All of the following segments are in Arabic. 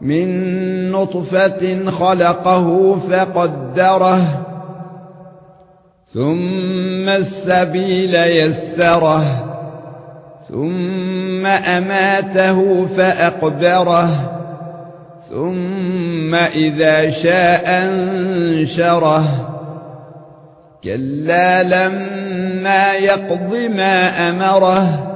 من نطفة خلقه فقدره ثم السبيل يسره ثم أماته فأقبره ثم إذا شاء أنشره. كلا لما يقض ما أمره.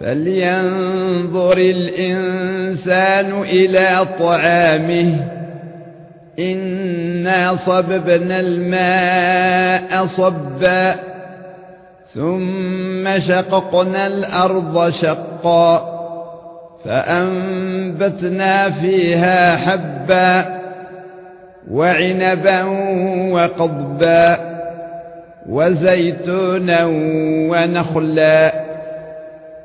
فلينظر الإنسان إلى طعامه. إنا صببنا الماء صبا ثم شققنا الأرض شقا فأنبتنا فيها حبا وعنبا وقضبا وزيتونا ونخلا.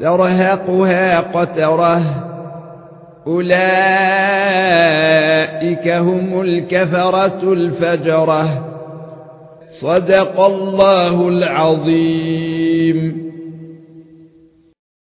ترهقها قتره اولئك هم الكفرة الفجرة صدق الله العظيم